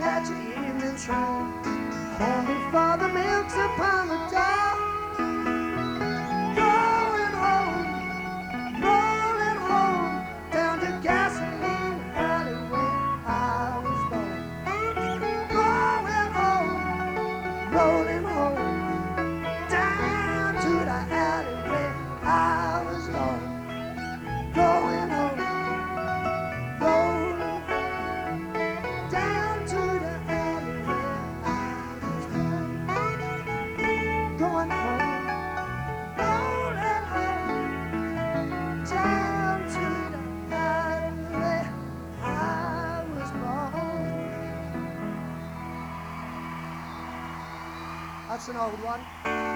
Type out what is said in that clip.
catch an evening train home before the milk's upon the dial. Going home, rolling home down to gasoline alley where I was born. Going home, rolling home. That's an old one.